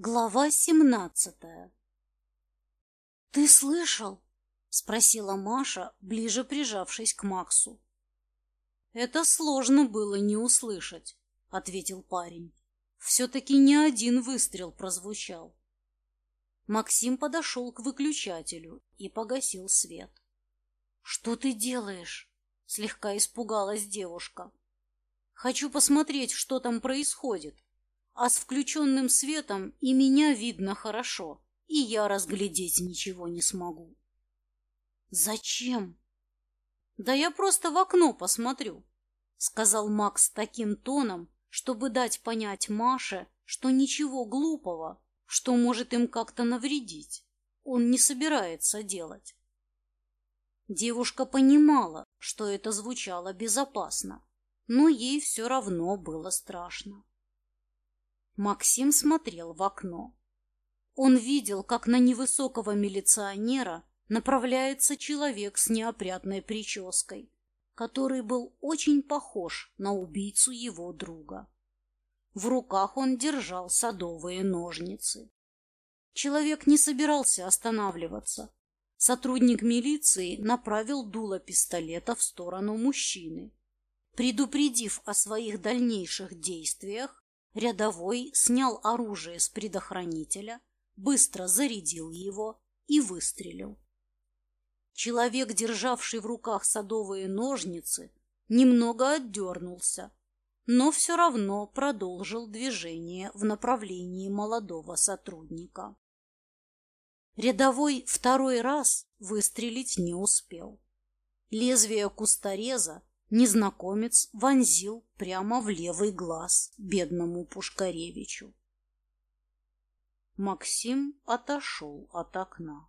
Глава семнадцатая «Ты слышал?» — спросила Маша, ближе прижавшись к Максу. «Это сложно было не услышать», — ответил парень. «Все-таки не один выстрел прозвучал». Максим подошел к выключателю и погасил свет. «Что ты делаешь?» — слегка испугалась девушка. «Хочу посмотреть, что там происходит», а с включенным светом и меня видно хорошо, и я разглядеть ничего не смогу. Зачем? Да я просто в окно посмотрю, сказал Макс таким тоном, чтобы дать понять Маше, что ничего глупого, что может им как-то навредить, он не собирается делать. Девушка понимала, что это звучало безопасно, но ей все равно было страшно. Максим смотрел в окно. Он видел, как на невысокого милиционера направляется человек с неопрятной прической, который был очень похож на убийцу его друга. В руках он держал садовые ножницы. Человек не собирался останавливаться. Сотрудник милиции направил дуло пистолета в сторону мужчины. Предупредив о своих дальнейших действиях, Рядовой снял оружие с предохранителя, быстро зарядил его и выстрелил. Человек, державший в руках садовые ножницы, немного отдернулся, но все равно продолжил движение в направлении молодого сотрудника. Рядовой второй раз выстрелить не успел. Лезвие кустореза незнакомец вонзил прямо в левый глаз бедному Пушкаревичу. Максим отошел от окна.